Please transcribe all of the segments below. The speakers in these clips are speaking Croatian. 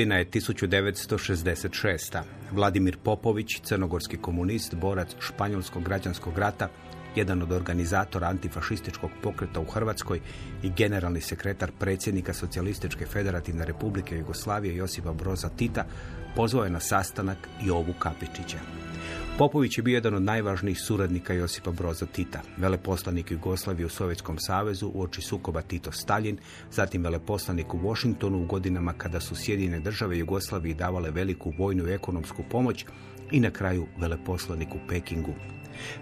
Godina je 1966. Vladimir Popović, crnogorski komunist, borac španjolskog građanskog rata, jedan od organizatora antifašističkog pokreta u Hrvatskoj i generalni sekretar predsjednika Socijalističke federativne republike Jugoslavije Josipa Broza Tita, pozvao je na sastanak Jovu Kapičića. Popović je bio jedan od najvažnijih suradnika Josipa Broza Tita, veleposlanik Jugoslavije u Sovjetskom savezu u oči sukoba Tito Stalin, zatim veleposlanik u Washingtonu u godinama kada su Sjedinjene države Jugoslaviji davale veliku vojnu i ekonomsku pomoć i na kraju veleposlanik u Pekingu.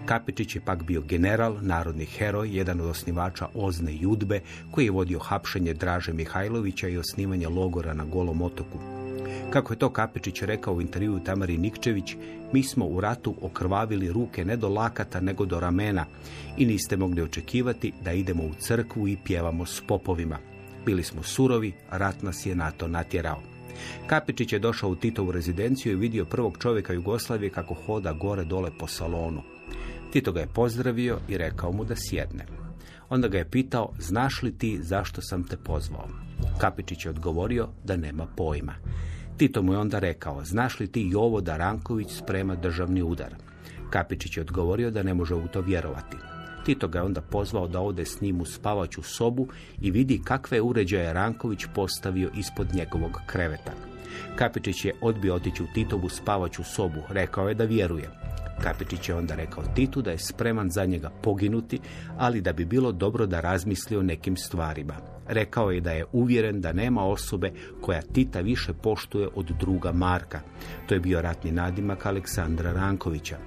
Kapičić je pak bio general, narodni heroj, jedan od osnivača Ozne Judbe, koji je vodio hapšenje Draže Mihajlovića i osnivanje logora na Golom otoku. Kako je to Kapičić rekao u intervjuu Tamari Nikčević, mi smo u ratu okrvavili ruke ne do lakata nego do ramena i niste mogli očekivati da idemo u crkvu i pjevamo s popovima. Bili smo surovi, rat nas je na to natjerao. Kapičić je došao u Titovu rezidenciju i vidio prvog čovjeka Jugoslavije kako hoda gore dole po salonu. Tito ga je pozdravio i rekao mu da sjedne. Onda ga je pitao, znaš li ti zašto sam te pozvao? Kapičić je odgovorio da nema pojma. Tito mu je onda rekao, znaš li ti Jovo da Ranković sprema državni udar? Kapičić je odgovorio da ne može u to vjerovati. Tito ga je onda pozvao da ode s njim u spavaću sobu i vidi kakve uređaje Ranković postavio ispod njegovog kreveta. Kapičić je odbio otići u Titovu spavaću sobu, rekao je da vjeruje. Kapičić je onda rekao Titu da je spreman za njega poginuti, ali da bi bilo dobro da razmisli o nekim stvarima. Rekao je da je uvjeren da nema osobe koja Tita više poštuje od druga Marka. To je bio ratni nadimak Aleksandra Rankovića.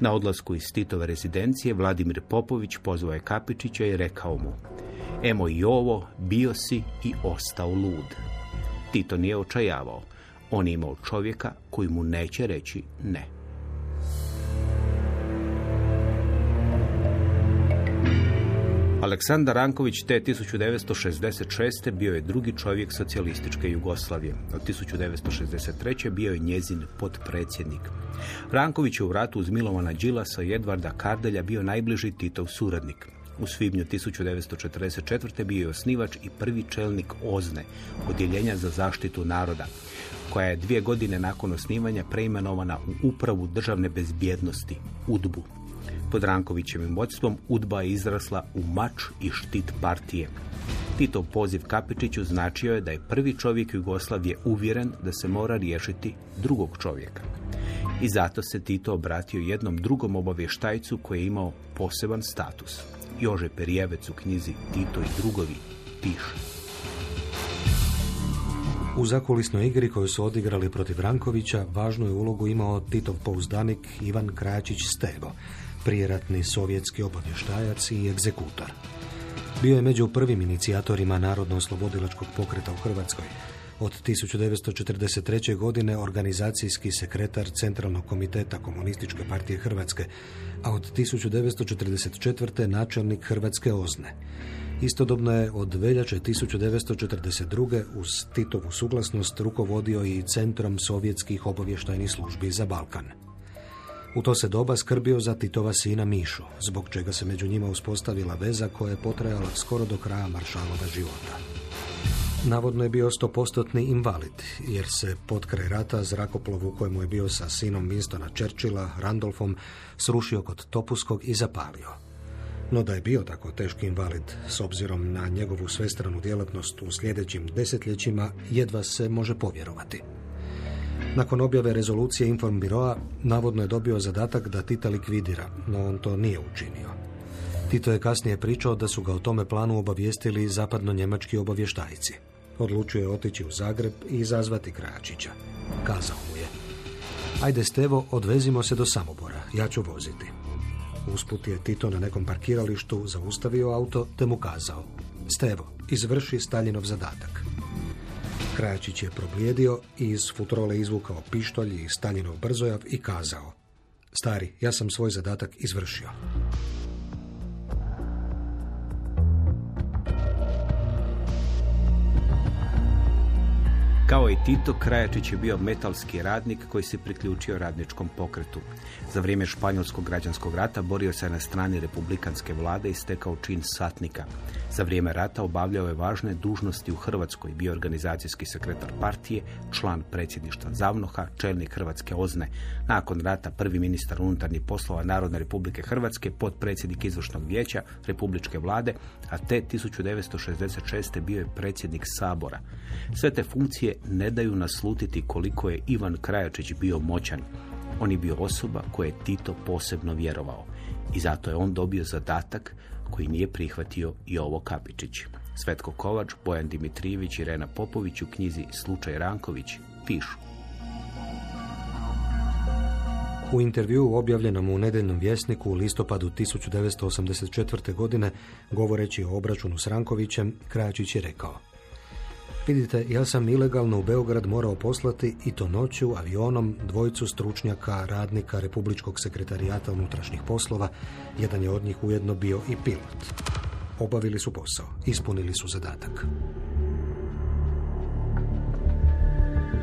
Na odlasku iz Titove rezidencije Vladimir Popović pozvao je Kapičića i rekao mu Emo i ovo, bio si i ostao lud. Tito nije očajavao. On je imao čovjeka koji mu neće reći ne. Aleksandar Ranković te 1966. bio je drugi čovjek socijalističke Jugoslavije. Od 1963. bio je njezin potpredsjednik. Ranković je u ratu uz Milovana Đilasa i Edvarda Kardelja bio najbliži Titov suradnik. U svibnju 1944. bio je osnivač i prvi čelnik OZNE, Odjeljenja za zaštitu naroda, koja je dvije godine nakon osnivanja preimenovana u Upravu državne bezbjednosti, UDBU. Pod Rankovićevim vodstvom UDBA je izrasla u mač i štit partije. Titov poziv Kapičiću značio je da je prvi čovjek Jugoslavije uvjeren da se mora riješiti drugog čovjeka. I zato se Tito obratio jednom drugom obavještajcu koji je imao poseban status. Jože Perijevec u knjizi Tito i drugovi piše. U zakulisnoj igri koju su odigrali protiv Rankovića važnu je ulogu imao Titov pouzdanik Ivan Kračić Stebo, prijeratni sovjetski obavještajac i egzekutor. Bio je među prvim inicijatorima Narodno-oslobodilačkog pokreta u Hrvatskoj. Od 1943. godine organizacijski sekretar Centralnog komiteta Komunističke partije Hrvatske, a od 1944. načelnik Hrvatske ozne. Istodobno je od veljače 1942. uz Titovu suglasnost rukovodio i Centrom sovjetskih obavještajnih službi za Balkan. U to se doba skrbio za Titova sina Mišu, zbog čega se među njima uspostavila veza koja je potrajala skoro do kraja maršalova života. Navodno je bio stopostotni invalid, jer se pod kraj rata zrakoplov u kojemu je bio sa sinom Winstona Churchilla, Randolfom, srušio kod Topuskog i zapalio. No da je bio tako teški invalid, s obzirom na njegovu svestranu djelatnost u sljedećim desetljećima, jedva se može povjerovati. Nakon objave rezolucije Informbiroa, navodno je dobio zadatak da Tita likvidira, no on to nije učinio. Tito je kasnije pričao da su ga o tome planu obavijestili zapadno-njemački obavještajci. Odlučio je otići u Zagreb i izazvati Krajačića. Kazao mu je, ajde Stevo, odvezimo se do Samobora, ja ću voziti. Usput je Tito na nekom parkiralištu zaustavio auto te mu kazao, Stevo, izvrši Staljinov zadatak. Krajačić je problijedio i iz futrole izvukao pištolj i Staljinov brzojav i kazao, Stari, ja sam svoj zadatak izvršio. Kao i Tito, Krajačić je bio metalski radnik koji se priključio radničkom pokretu. Za vrijeme Španjolskog građanskog rata borio se na strani republikanske vlade i stekao čin satnika. Za vrijeme rata obavljao je važne dužnosti u Hrvatskoj, bio organizacijski sekretar partije, član predsjedništva Zavnoha, čelnik Hrvatske ozne. Nakon rata prvi ministar unutarnjih poslova Narodne republike Hrvatske, potpredsjednik izvršnog vijeća Republičke vlade, a te 1966. bio je predsjednik Sabora. Sve te funkcije ne daju naslutiti koliko je Ivan Krajačić bio moćan. On je bio osoba koje je Tito posebno vjerovao i zato je on dobio zadatak koji nije prihvatio i ovo Kapičić. Svetko Kovač, Bojan Dimitrijević i Rena Popović u knjizi Slučaj Ranković pišu. U intervju objavljenom u Nedeljnom vjesniku u listopadu 1984. godine, govoreći o obračunu s Rankovićem, Krajačić je rekao Vidite, ja sam ilegalno u Beograd morao poslati i to noću avionom dvojicu stručnjaka, radnika Republičkog sekretarijata unutrašnjih poslova. Jedan je od njih ujedno bio i pilot. Obavili su posao, ispunili su zadatak.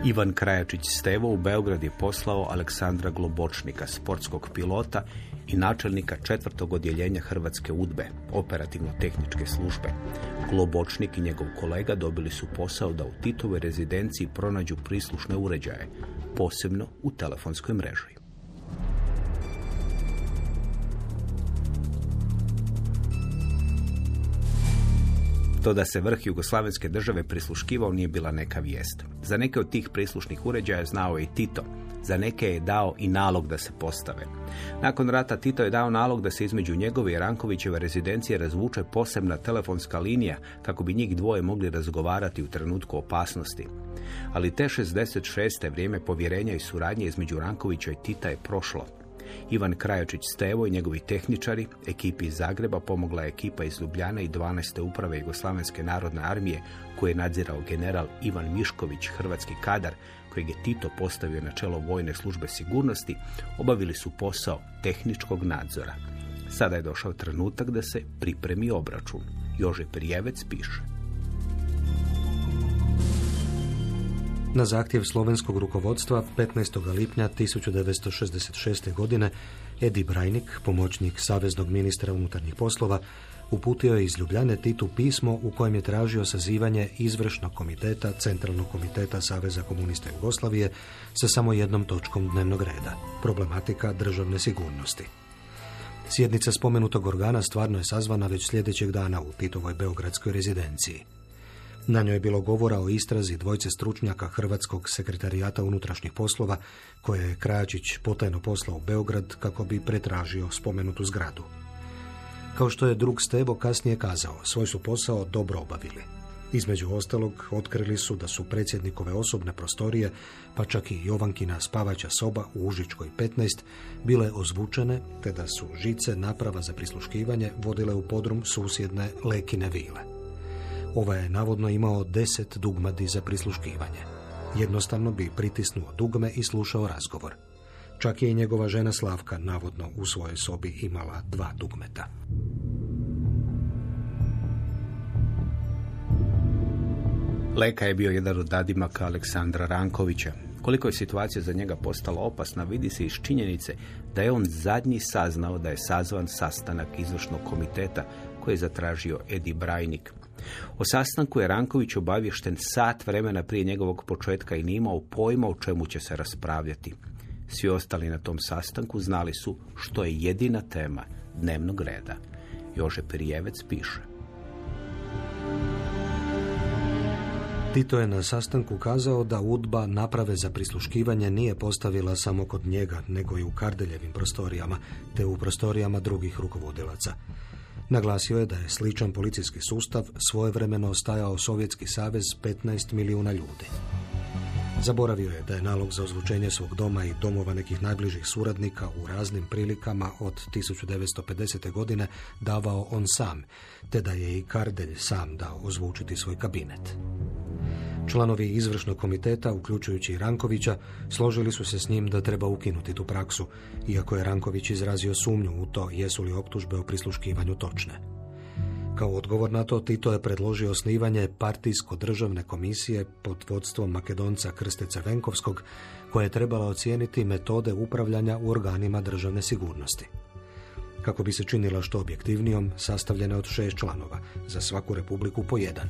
Ivan Krajačić Stevo u Beograd je poslao Aleksandra Globočnika, sportskog pilota i načelnika četvrtog odjeljenja Hrvatske udbe, operativno-tehničke službe. Globočnik i njegov kolega dobili su posao da u Titovoj rezidenciji pronađu prislušne uređaje, posebno u telefonskoj mreži. To da se vrh Jugoslavenske države prisluškivao nije bila neka vijest. Za neke od tih prislušnih uređaja znao je i Tito. Za neke je dao i nalog da se postave. Nakon rata Tito je dao nalog da se između njegove i Rankovićeve rezidencije razvuče posebna telefonska linija kako bi njih dvoje mogli razgovarati u trenutku opasnosti. Ali te 66. vrijeme povjerenja i suradnje između Rankovića i Tita je prošlo. Ivan Krajočić Stevo i njegovi tehničari, ekipi iz Zagreba pomogla je ekipa iz Ljubljana i 12. uprave Jugoslavenske narodne armije koje je nadzirao general Ivan Mišković, hrvatski kadar, kojeg je Tito postavio na čelo vojne službe sigurnosti, obavili su posao tehničkog nadzora. Sada je došao trenutak da se pripremi obračun. Jože Prijevec piše. Na zahtjev slovenskog rukovodstva 15. lipnja 1966. godine Edi Brajnik, pomoćnik Saveznog ministra unutarnjih poslova, uputio je iz Ljubljane Titu pismo u kojem je tražio sazivanje izvršnog komiteta Centralnog komiteta Saveza komunista Jugoslavije sa samo jednom točkom dnevnog reda, problematika državne sigurnosti. Sjednica spomenutog organa stvarno je sazvana već sljedećeg dana u Titovoj beogradskoj rezidenciji. Na njoj je bilo govora o istrazi dvojce stručnjaka Hrvatskog sekretarijata unutrašnjih poslova, koje je Krajačić potajno poslao u Beograd kako bi pretražio spomenutu zgradu. Kao što je drug Stevo kasnije kazao, svoj su posao dobro obavili. Između ostalog, otkrili su da su predsjednikove osobne prostorije, pa čak i Jovankina spavaća soba u Užičkoj 15, bile ozvučene, te da su žice naprava za prisluškivanje vodile u podrum susjedne Lekine vile. Ovaj je navodno imao deset dugmadi za prisluškivanje. Jednostavno bi pritisnuo dugme i slušao razgovor. Čak je i njegova žena Slavka navodno u svojoj sobi imala dva dugmeta. Leka je bio jedan od dadimaka Aleksandra Rankovića. Koliko je situacija za njega postala opasna, vidi se iz činjenice da je on zadnji saznao da je sazvan sastanak izvršnog komiteta koji je zatražio Edi Brajnik, o sastanku je Ranković obavješten sat vremena prije njegovog početka i nije imao pojma o čemu će se raspravljati. Svi ostali na tom sastanku znali su što je jedina tema dnevnog reda. Jože Perijevec piše. Tito je na sastanku kazao da udba naprave za prisluškivanje nije postavila samo kod njega, nego i u Kardeljevim prostorijama, te u prostorijama drugih rukovodilaca. Naglasio je da je sličan policijski sustav svojevremeno ostajao Sovjetski savez 15 milijuna ljudi. Zaboravio je da je nalog za ozvučenje svog doma i domova nekih najbližih suradnika u raznim prilikama od 1950. godine davao on sam, te da je i Kardelj sam dao ozvučiti svoj kabinet. Članovi izvršnog komiteta, uključujući Rankovića, složili su se s njim da treba ukinuti tu praksu, iako je Ranković izrazio sumnju u to jesu li optužbe o prisluškivanju točne. Kao odgovor na to Tito je predložio osnivanje partijsko-državne komisije pod vodstvom Makedonca Krste Crvenkovskog, koja je trebala ocijeniti metode upravljanja u organima državne sigurnosti. Kako bi se činila što objektivnijom, sastavljena od šest članova, za svaku republiku po jedan.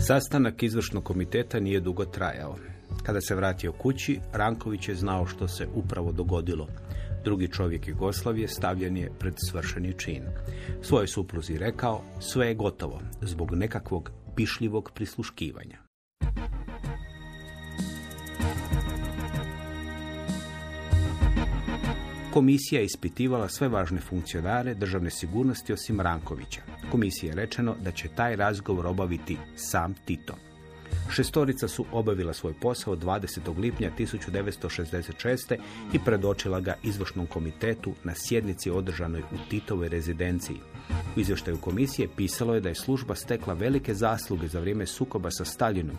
Sastanak izvršnog komiteta nije dugo trajao. Kada se vratio kući, Ranković je znao što se upravo dogodilo. Drugi čovjek Jugoslavije stavljen je pred svršeni čin. Svojoj supruzi rekao, sve je gotovo, zbog nekakvog pišljivog prisluškivanja. Komisija je ispitivala sve važne funkcionare državne sigurnosti osim Rankovića. Komisiji je rečeno da će taj razgovor obaviti sam Tito. Šestorica su obavila svoj posao 20. lipnja 1966. i predočila ga izvršnom komitetu na sjednici održanoj u Titovoj rezidenciji. U izvještaju komisije pisalo je da je služba stekla velike zasluge za vrijeme sukoba sa Stalinom,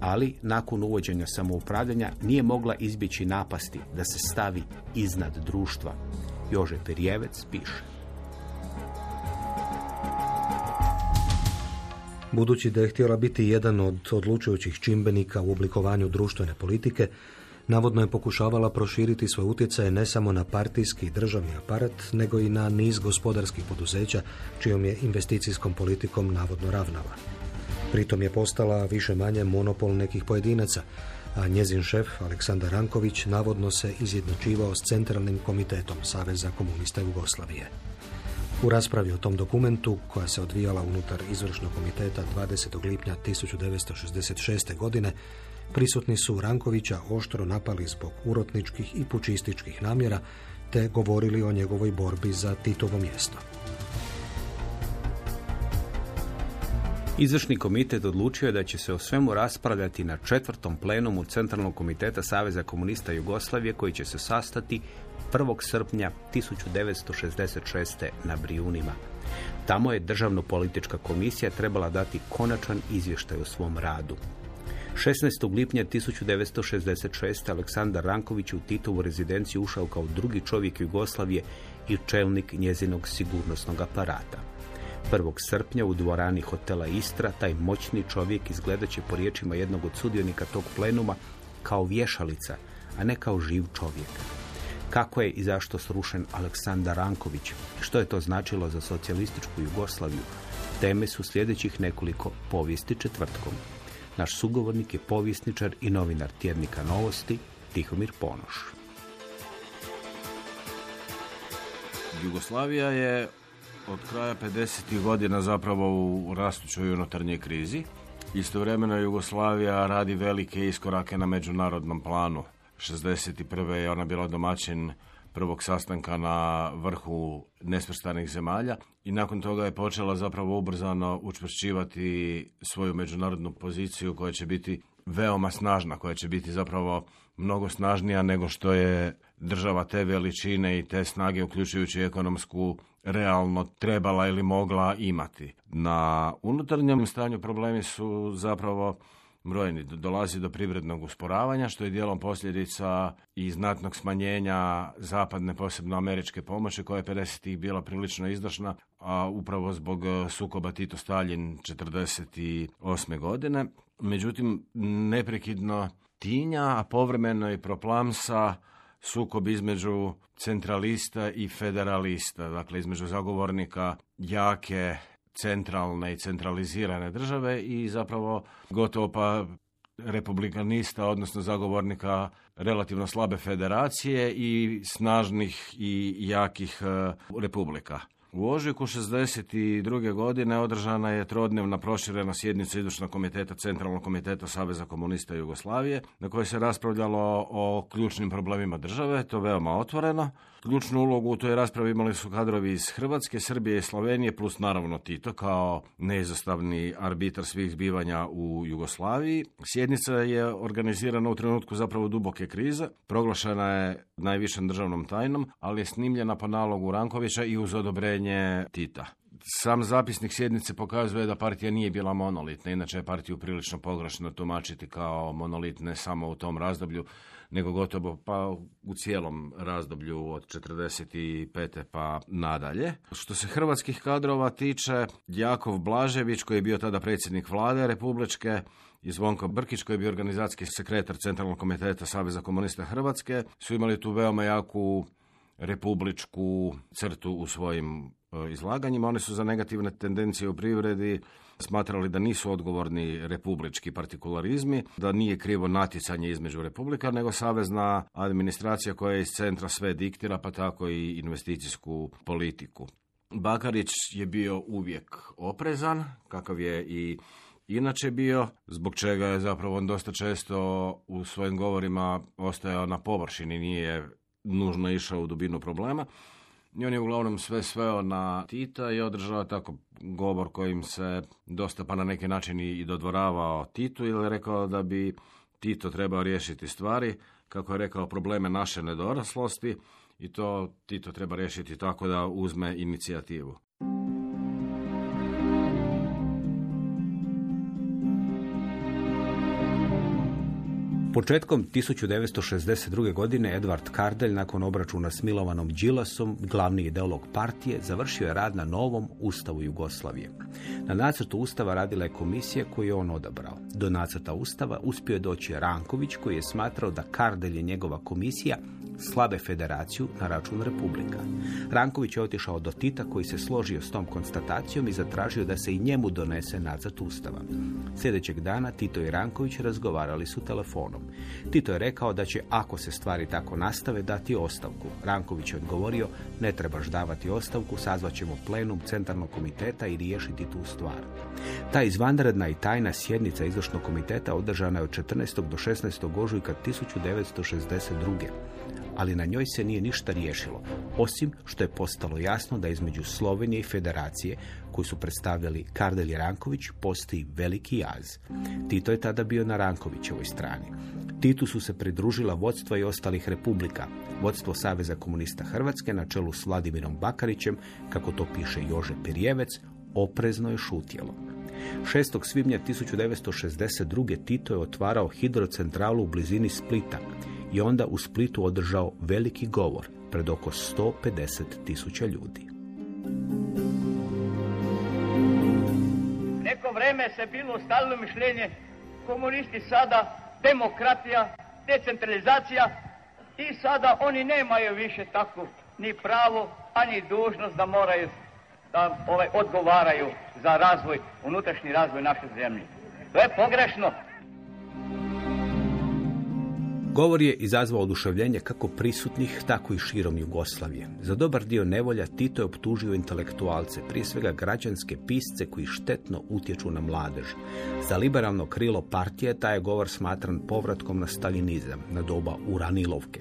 ali nakon uvođenja samoupravljanja nije mogla izbjeći napasti da se stavi iznad društva. Jože Perjevec piše. Budući da je htjela biti jedan od odlučujućih čimbenika u oblikovanju društvene politike, navodno je pokušavala proširiti svoj utjecaj ne samo na partijski i državni aparat, nego i na niz gospodarskih poduzeća, čijom je investicijskom politikom navodno ravnala. Pritom je postala više manje monopol nekih pojedinaca, a njezin šef, Aleksandar Ranković, navodno se izjednačivao s centralnim komitetom Saveza komunista Jugoslavije. U raspravi o tom dokumentu, koja se odvijala unutar izvršnog komiteta 20. lipnja 1966. godine, prisutni su Rankovića oštro napali zbog urotničkih i pučističkih namjera, te govorili o njegovoj borbi za Titovo mjesto. Izvršni komitet odlučio je da će se o svemu raspravljati na četvrtom plenumu Centralnog komiteta Saveza komunista Jugoslavije koji će se sastati 1. srpnja 1966. na Brijunima. Tamo je Državno-politička komisija trebala dati konačan izvještaj o svom radu. 16. lipnja 1966. Aleksandar Ranković u Titovu rezidenciju ušao kao drugi čovjek Jugoslavije i čelnik njezinog sigurnosnog aparata. 1. srpnja u dvorani hotela Istra taj moćni čovjek izgledat će po riječima jednog od sudionika tog plenuma kao vješalica, a ne kao živ čovjek. Kako je i zašto srušen Aleksandar Ranković? Što je to značilo za socijalističku Jugoslaviju? Teme su sljedećih nekoliko povijesti četvrtkom. Naš sugovornik je povjesničar i novinar tjednika Novosti, Tihomir Ponoš. Jugoslavija je od kraja 50. godina zapravo u rastućoj unutarnjoj krizi. Istovremeno Jugoslavija radi velike iskorake na međunarodnom planu. 61. je ona bila domaćin prvog sastanka na vrhu nesvrstanih zemalja i nakon toga je počela zapravo ubrzano učvršćivati svoju međunarodnu poziciju koja će biti veoma snažna, koja će biti zapravo mnogo snažnija nego što je država te veličine i te snage, uključujući ekonomsku, realno trebala ili mogla imati. Na unutarnjem stanju problemi su zapravo brojni. Dolazi do privrednog usporavanja, što je dijelom posljedica i znatnog smanjenja zapadne, posebno američke pomoći, koja je 50. bila prilično izdašna, a upravo zbog sukoba Tito Stalin 48. godine. Međutim, neprekidno tinja, a povremeno i proplamsa sukob između centralista i federalista, dakle između zagovornika jake centralne i centralizirane države i zapravo gotovo pa republikanista, odnosno zagovornika relativno slabe federacije i snažnih i jakih e, republika. U ožujku 62. godine održana je trodnevna proširena sjednica izvršnog komiteta Centralnog komiteta Saveza komunista Jugoslavije, na kojoj se raspravljalo o ključnim problemima države, to veoma otvoreno. Ključnu ulogu u toj raspravi imali su kadrovi iz Hrvatske, Srbije i Slovenije, plus naravno Tito kao neizostavni arbitar svih zbivanja u Jugoslaviji. Sjednica je organizirana u trenutku zapravo duboke krize, proglašena je najvišem državnom tajnom, ali je snimljena po nalogu Rankovića i uz odobrenje Tita. Sam zapisnik sjednice pokazuje da partija nije bila monolitna, inače je partiju prilično pogrešno tumačiti kao monolit ne samo u tom razdoblju, nego gotovo pa u cijelom razdoblju od 45. pa nadalje. Što se hrvatskih kadrova tiče, Jakov Blažević, koji je bio tada predsjednik vlade Republičke, i Zvonko Brkić, koji je bio organizacijski sekretar Centralnog komiteta Saveza komunista Hrvatske, su imali tu veoma jaku republičku crtu u svojim izlaganjima. Oni su za negativne tendencije u privredi smatrali da nisu odgovorni republički partikularizmi, da nije krivo natjecanje između republika, nego savezna administracija koja iz centra sve diktira, pa tako i investicijsku politiku. Bakarić je bio uvijek oprezan, kakav je i inače bio, zbog čega je zapravo on dosta često u svojim govorima ostajao na površini, nije nužno išao u dubinu problema. I on je uglavnom sve sveo na Tita i održao tako govor kojim se dosta pa na neki način i dodvoravao Titu ili rekao da bi Tito trebao riješiti stvari, kako je rekao, probleme naše nedoraslosti i to Tito treba riješiti tako da uzme inicijativu. Početkom 1962. godine Edward Kardelj, nakon obračuna s Milovanom Đilasom, glavni ideolog partije, završio je rad na novom Ustavu Jugoslavije. Na nacrtu Ustava radila je komisija koju je on odabrao. Do nacrta Ustava uspio je doći Ranković koji je smatrao da Kardelj je njegova komisija slabe federaciju na račun Republika. Ranković je otišao do Tita koji se složio s tom konstatacijom i zatražio da se i njemu donese nacrt Ustava. Sljedećeg dana Tito i Ranković razgovarali su telefonom. Tito je rekao da će, ako se stvari tako nastave, dati ostavku. Ranković je odgovorio, ne trebaš davati ostavku, sazvat ćemo plenum centralnog komiteta i riješiti tu stvar. Ta izvanredna i tajna sjednica izvršnog komiteta održana je od 14. do 16. ožujka 1962 ali na njoj se nije ništa riješilo, osim što je postalo jasno da između Slovenije i Federacije, koju su predstavljali Kardel i Ranković, postoji veliki jaz. Tito je tada bio na Rankovićevoj strani. Titu su se pridružila vodstva i ostalih republika. Vodstvo Saveza komunista Hrvatske na čelu s Vladimirom Bakarićem, kako to piše Jože Perjevec, oprezno je šutjelo. 6. svibnja 1962. Tito je otvarao hidrocentralu u blizini Splita i onda u Splitu održao veliki govor pred oko 150 tisuća ljudi. Neko vreme se bilo stalno mišljenje komunisti sada demokratija, decentralizacija i sada oni nemaju više tako ni pravo, ani dužnost da moraju da ovaj, odgovaraju za razvoj, unutrašnji razvoj naše zemlje. To je pogrešno. Govor je izazvao oduševljenje kako prisutnih, tako i širom Jugoslavije. Za dobar dio nevolja Tito je optužio intelektualce, prije svega građanske pisce koji štetno utječu na mladež. Za liberalno krilo partije taj je govor smatran povratkom na stalinizam, na doba Uranilovke.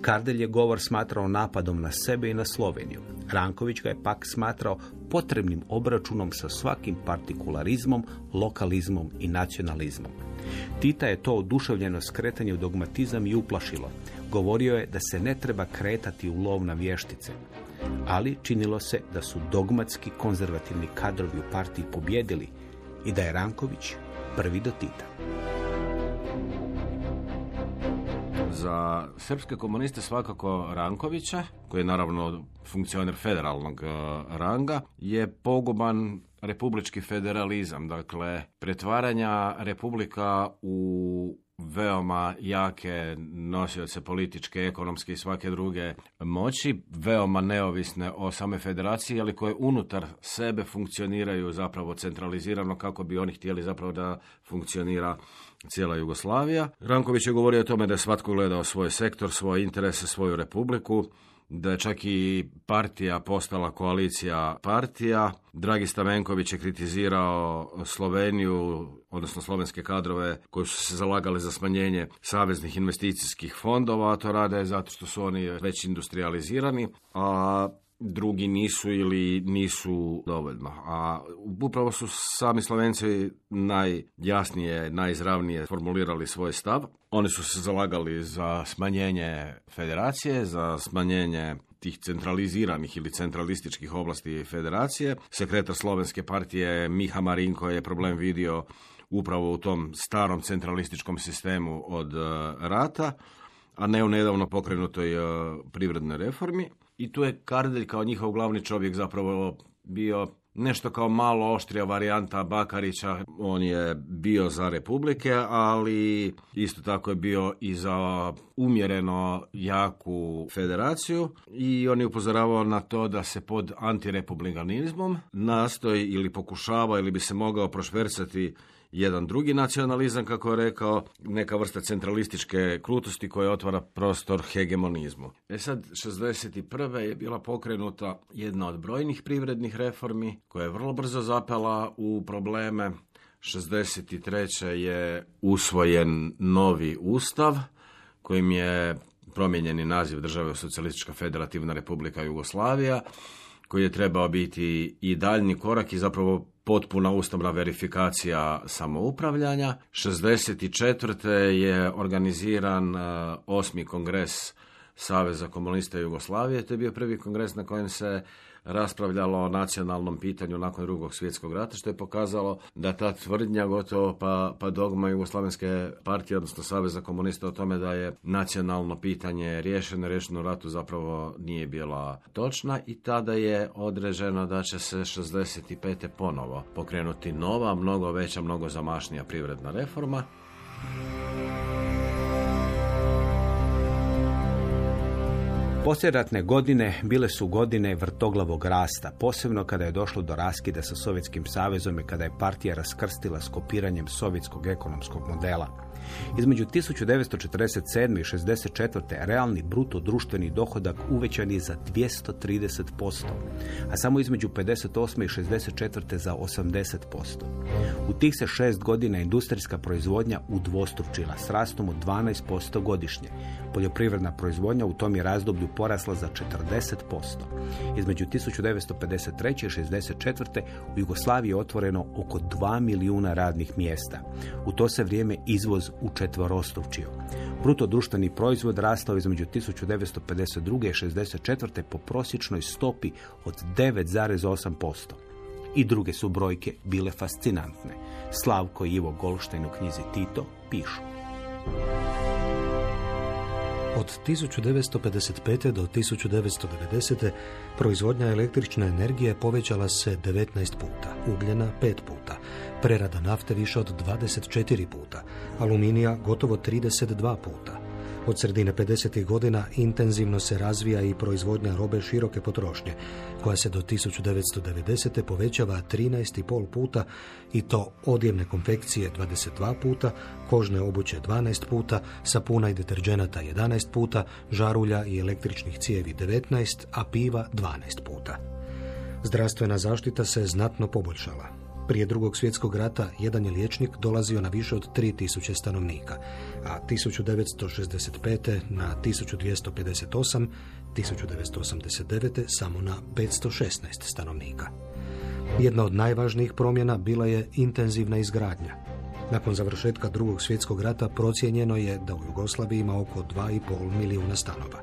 Kardelj je govor smatrao napadom na sebe i na Sloveniju. Ranković ga je pak smatrao potrebnim obračunom sa svakim partikularizmom, lokalizmom i nacionalizmom. Tita je to oduševljeno skretanje u dogmatizam i uplašilo. Govorio je da se ne treba kretati u lov na vještice. Ali činilo se da su dogmatski konzervativni kadrovi u partiji pobjedili i da je Ranković prvi do Tita. Za srpske komuniste svakako Rankovića, koji je naravno funkcioner federalnog e, ranga, je poguban republički federalizam, dakle pretvaranja republika u veoma jake nosioce političke, ekonomske i svake druge moći, veoma neovisne o same federaciji, ali koje unutar sebe funkcioniraju zapravo centralizirano kako bi oni htjeli zapravo da funkcionira cijela Jugoslavija. Ranković je govorio o tome da je svatko gledao svoj sektor, svoje interese, svoju republiku, da je čak i partija postala koalicija partija. Dragi Stamenković je kritizirao Sloveniju, odnosno slovenske kadrove koji su se zalagali za smanjenje saveznih investicijskih fondova, a to rade zato što su oni već industrializirani, a drugi nisu ili nisu dovoljno. A upravo su sami Slovenci najjasnije, najizravnije formulirali svoj stav. Oni su se zalagali za smanjenje federacije, za smanjenje tih centraliziranih ili centralističkih oblasti federacije. Sekretar Slovenske partije Miha Marinko je problem vidio upravo u tom starom centralističkom sistemu od eh, rata, a ne u nedavno pokrenutoj eh, privrednoj reformi i tu je Kardelj kao njihov glavni čovjek zapravo bio nešto kao malo oštrija varijanta Bakarića. On je bio za republike, ali isto tako je bio i za umjereno jaku federaciju i on je upozoravao na to da se pod antirepublikanizmom nastoji ili pokušava ili bi se mogao prošvercati jedan drugi nacionalizam, kako je rekao, neka vrsta centralističke krutosti koja otvara prostor hegemonizmu. E sad, 61. je bila pokrenuta jedna od brojnih privrednih reformi koja je vrlo brzo zapela u probleme. 63. je usvojen novi ustav kojim je promijenjeni naziv države Socijalistička federativna republika Jugoslavija koji je trebao biti i daljni korak i zapravo potpuna ustavna verifikacija samoupravljanja. 64. je organiziran e, osmi kongres Saveza komunista Jugoslavije. To je bio prvi kongres na kojem se raspravljalo o nacionalnom pitanju nakon drugog svjetskog rata, što je pokazalo da ta tvrdnja gotovo pa, pa dogma Jugoslavenske partije, odnosno Saveza komunista o tome da je nacionalno pitanje riješeno, riješeno ratu zapravo nije bila točna i tada je određeno da će se 65. ponovo pokrenuti nova, mnogo veća, mnogo zamašnija privredna reforma. Posljedatne godine bile su godine vrtoglavog rasta, posebno kada je došlo do raskida sa Sovjetskim savezom i kada je partija raskrstila s kopiranjem sovjetskog ekonomskog modela. Između 1947. i 64. realni bruto društveni dohodak uvećan je za 230%, a samo između 58. i 64. za 80%. U tih se šest godina industrijska proizvodnja udvostručila s rastom od 12% godišnje. Poljoprivredna proizvodnja u tom je razdoblju porasla za 40%. Između 1953. i 64. u Jugoslaviji je otvoreno oko 2 milijuna radnih mjesta. U to se vrijeme izvoz u četvorostručio. Bruto društveni proizvod rastao između 1952. i 64. po prosječnoj stopi od 9,8%. I druge su brojke bile fascinantne. Slavko i Ivo Golštajn u knjizi Tito pišu. Od 1955. do 1990. proizvodnja električne energije povećala se 19 puta, ugljena 5 puta, prerada nafte više od 24 puta, aluminija gotovo 32 puta. Od sredine 50. godina intenzivno se razvija i proizvodnja robe široke potrošnje, koja se do 1990. povećava 13,5 puta i to odjevne konfekcije 22 puta, kožne obuće 12 puta, sapuna i deterđenata 11 puta, žarulja i električnih cijevi 19, a piva 12 puta. Zdravstvena zaštita se znatno poboljšala. Prije drugog svjetskog rata jedan je liječnik dolazio na više od 3000 stanovnika, a 1965. na 1258, 1989. samo na 516 stanovnika. Jedna od najvažnijih promjena bila je intenzivna izgradnja. Nakon završetka drugog svjetskog rata procijenjeno je da u Jugoslaviji ima oko 2,5 milijuna stanova.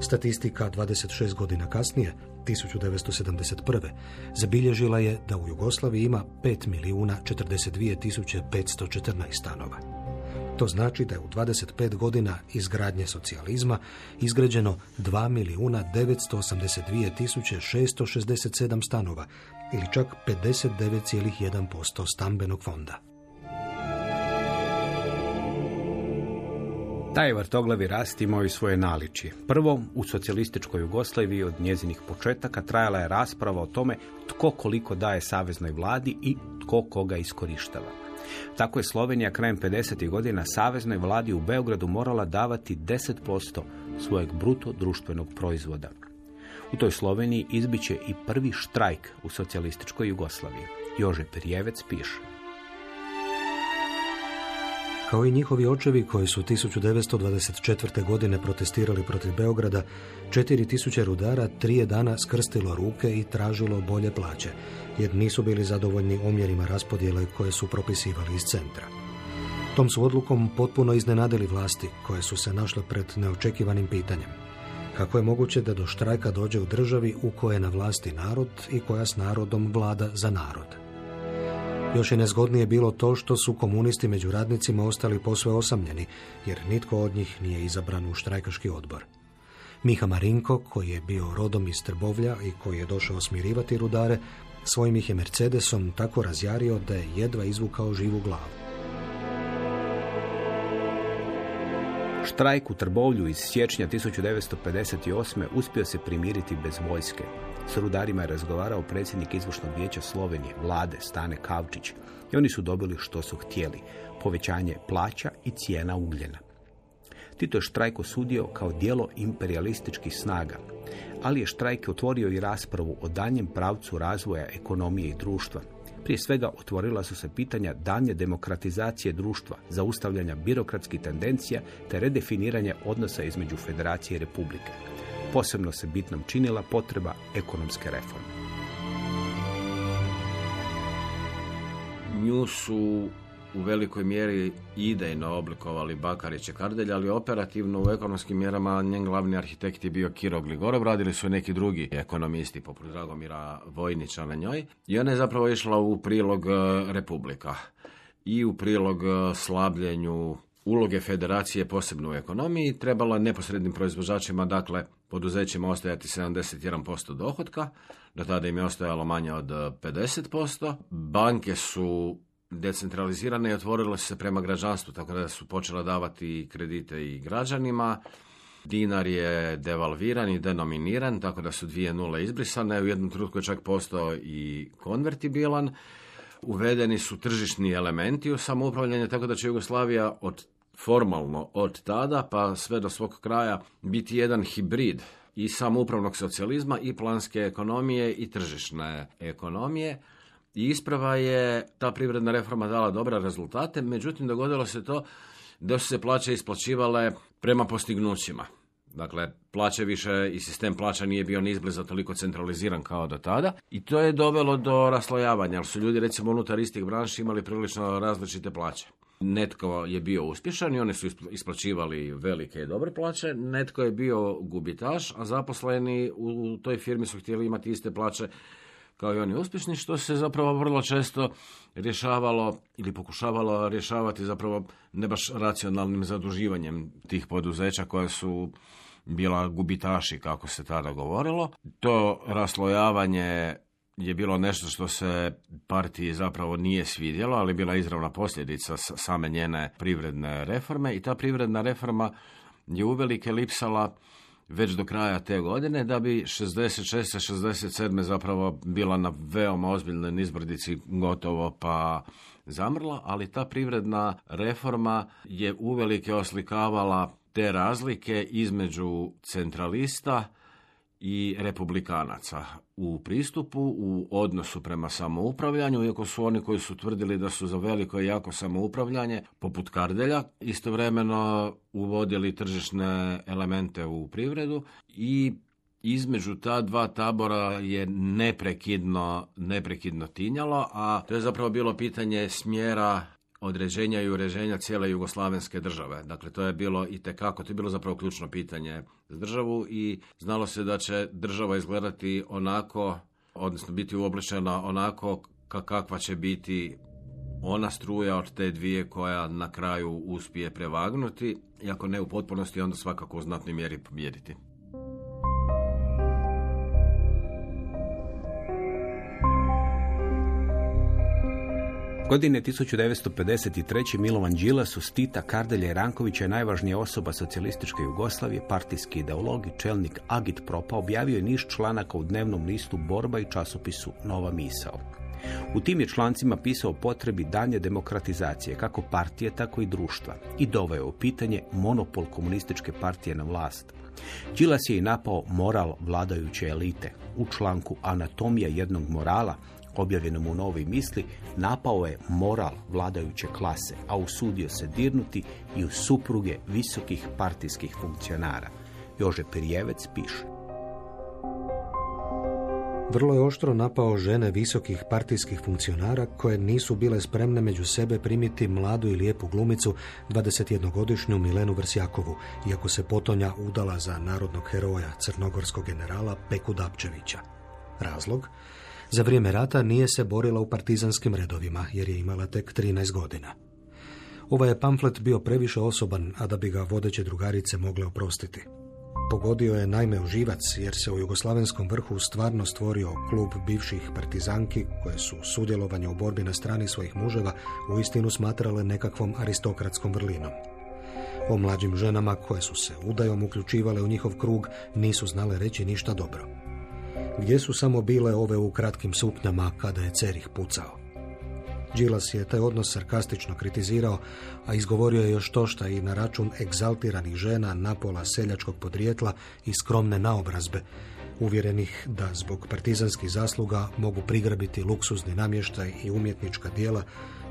Statistika 26 godina kasnije 1971. zabilježila je da u Jugoslaviji ima 5 milijuna 42 tisuće 514 stanova. To znači da je u 25 godina izgradnje socijalizma izgrađeno 2 milijuna 982 tisuće 667 stanova ili čak 59,1% stambenog fonda. Taj vrtoglavi rast imao i svoje naličje. Prvo, u socijalističkoj Jugoslaviji od njezinih početaka trajala je rasprava o tome tko koliko daje saveznoj vladi i tko koga iskorištava. Tako je Slovenija krajem 50. godina saveznoj vladi u Beogradu morala davati 10% svojeg bruto društvenog proizvoda. U toj Sloveniji izbiće i prvi štrajk u socijalističkoj Jugoslaviji. Jože Perjevec piše. Kao i njihovi očevi koji su 1924. godine protestirali protiv Beograda, 4000 rudara trije dana skrstilo ruke i tražilo bolje plaće, jer nisu bili zadovoljni omjerima raspodjele koje su propisivali iz centra. Tom su odlukom potpuno iznenadili vlasti koje su se našle pred neočekivanim pitanjem. Kako je moguće da do štrajka dođe u državi u kojoj je na vlasti narod i koja s narodom vlada za narod? Još je nezgodnije bilo to što su komunisti među radnicima ostali posve osamljeni, jer nitko od njih nije izabran u štrajkaški odbor. Miha Marinko, koji je bio rodom iz Trbovlja i koji je došao smirivati rudare, svojim ih je Mercedesom tako razjario da je jedva izvukao živu glavu. Štrajk u Trbovlju iz siječnja 1958. uspio se primiriti bez vojske. S rudarima je razgovarao predsjednik izvršnog vijeća Slovenije, vlade Stane Kavčić, i oni su dobili što su htjeli, povećanje plaća i cijena ugljena. Tito je štrajk osudio kao dijelo imperialističkih snaga, ali je štrajk otvorio i raspravu o danjem pravcu razvoja ekonomije i društva. Prije svega otvorila su se pitanja danje demokratizacije društva, zaustavljanja birokratskih tendencija te redefiniranja odnosa između federacije i republike. Posebno se bitnom činila potreba ekonomske reforme. Nju su u velikoj mjeri idejno oblikovali Bakarić i Kardelj, ali operativno u ekonomskim mjerama njen glavni arhitekt je bio Kiro Gligorov, radili su neki drugi ekonomisti poput Dragomira Vojnića na njoj i ona je zapravo išla u prilog e, Republika i u prilog e, slabljenju uloge federacije posebno u ekonomiji trebalo je neposrednim proizvođačima, dakle poduzećima ostajati 71% dohotka, do tada im je ostajalo manje od 50%. Banke su decentralizirane i otvorile se prema građanstvu, tako da su počela davati kredite i građanima. Dinar je devalviran i denominiran, tako da su dvije nule izbrisane. U jednom trenutku je čak postao i konvertibilan. Uvedeni su tržišni elementi u samoupravljanje, tako da će Jugoslavija od formalno od tada pa sve do svog kraja biti jedan hibrid i samoupravnog socijalizma i planske ekonomije i tržišne ekonomije. I isprava je ta privredna reforma dala dobre rezultate, međutim dogodilo se to da su se plaće isplaćivale prema postignućima. Dakle, plaće više i sistem plaća nije bio ni izbliza toliko centraliziran kao do tada. I to je dovelo do raslojavanja, jer su ljudi recimo unutar istih branši imali prilično različite plaće. Netko je bio uspješan i oni su isplaćivali velike i dobre plaće, netko je bio gubitaš, a zaposleni u toj firmi su htjeli imati iste plaće kao i oni uspješni, što se zapravo vrlo često rješavalo ili pokušavalo rješavati zapravo ne baš racionalnim zaduživanjem tih poduzeća koja su bila gubitaši, kako se tada govorilo. To raslojavanje je bilo nešto što se partiji zapravo nije svidjelo, ali bila izravna posljedica same njene privredne reforme i ta privredna reforma je uvelike lipsala već do kraja te godine, da bi 66. 67. zapravo bila na veoma ozbiljnoj nizbrdici gotovo pa zamrla, ali ta privredna reforma je uvelike oslikavala te razlike između centralista i republikanaca. U pristupu, u odnosu prema samoupravljanju, iako su oni koji su tvrdili da su za veliko i jako samoupravljanje, poput Kardelja, istovremeno uvodili tržišne elemente u privredu i između ta dva tabora je neprekidno, neprekidno tinjalo, a to je zapravo bilo pitanje smjera određenja i uređenja cijele jugoslavenske države. Dakle, to je bilo i tekako, to je bilo zapravo ključno pitanje za državu i znalo se da će država izgledati onako, odnosno biti uobličena onako kakva će biti ona struja od te dvije koja na kraju uspije prevagnuti, iako ne u potpunosti, onda svakako u znatnoj mjeri pobijediti. Godine 1953. Milovan Đilas uz Tita, Kardelja Rankovića je najvažnija osoba socijalističke Jugoslavije, partijski ideolog i čelnik Agit Propa objavio je niš članaka u dnevnom listu Borba i časopisu Nova misao. U tim je člancima pisao o potrebi danje demokratizacije, kako partije, tako i društva, i doveo u pitanje monopol komunističke partije na vlast. Đilas je i napao moral vladajuće elite. U članku Anatomija jednog morala objavljenom u Novi misli, napao je moral vladajuće klase, a usudio se dirnuti i u supruge visokih partijskih funkcionara. Jože Pirjevec piše. Vrlo je oštro napao žene visokih partijskih funkcionara koje nisu bile spremne među sebe primiti mladu i lijepu glumicu 21-godišnju Milenu Vrsjakovu, iako se potonja udala za narodnog heroja, crnogorskog generala Peku Dapčevića. Razlog? Za vrijeme rata nije se borila u partizanskim redovima, jer je imala tek 13 godina. Ovaj je pamflet bio previše osoban, a da bi ga vodeće drugarice mogle oprostiti. Pogodio je najme u jer se u jugoslavenskom vrhu stvarno stvorio klub bivših partizanki, koje su sudjelovanje u borbi na strani svojih muževa uistinu smatrale nekakvom aristokratskom vrlinom. O mlađim ženama koje su se udajom uključivale u njihov krug nisu znale reći ništa dobro. Gdje su samo bile ove u kratkim suknjama kada je Cerih pucao? Đilas je taj odnos sarkastično kritizirao, a izgovorio je još tošta i na račun egzaltiranih žena napola seljačkog podrijetla i skromne naobrazbe, uvjerenih da zbog partizanskih zasluga mogu prigrabiti luksuzni namještaj i umjetnička dijela,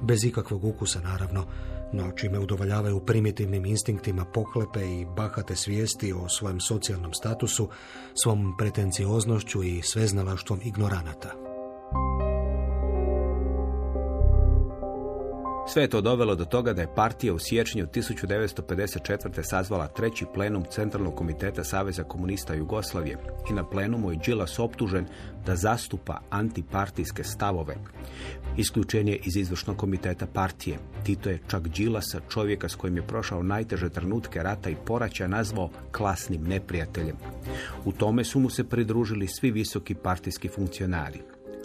bez ikakvog ukusa naravno, no čime udovoljavaju primitivnim instinktima pohlepe i bahate svijesti o svojem socijalnom statusu, svom pretencioznošću i sveznalaštvom ignoranata. Sve je to dovelo do toga da je partija u siječnju 1954. sazvala treći plenum Centralnog komiteta Saveza komunista Jugoslavije i na plenumu je Đilas optužen da zastupa antipartijske stavove. Isključen je iz izvršnog komiteta partije. Tito je čak Đilasa, čovjeka s kojim je prošao najteže trenutke rata i poraća, nazvao klasnim neprijateljem. U tome su mu se pridružili svi visoki partijski funkcionari.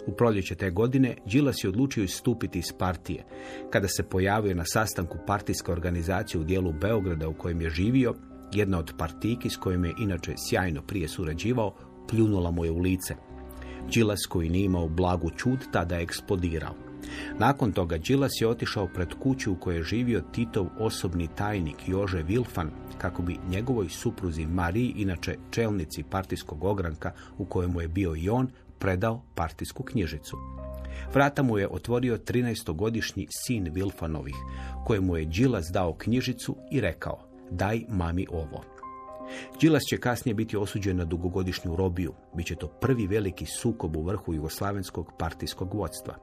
U proljeće te godine Đilas je odlučio istupiti iz partije. Kada se pojavio na sastanku partijske organizacije u dijelu Beograda u kojem je živio, jedna od partijki s kojim je inače sjajno prije surađivao, pljunula mu je u lice. Đilas koji nije imao blagu čud tada je eksplodirao. Nakon toga Đilas je otišao pred kuću u kojoj je živio Titov osobni tajnik Jože Vilfan kako bi njegovoj supruzi Mariji, inače čelnici partijskog ogranka u kojemu je bio i on, predao partijsku knjižicu. Vrata mu je otvorio 13-godišnji sin Vilfanovih, kojemu je Đilas dao knjižicu i rekao, daj mami ovo. Đilas će kasnije biti osuđen na dugogodišnju robiju. Biće to prvi veliki sukob u vrhu jugoslavenskog partijskog vodstva.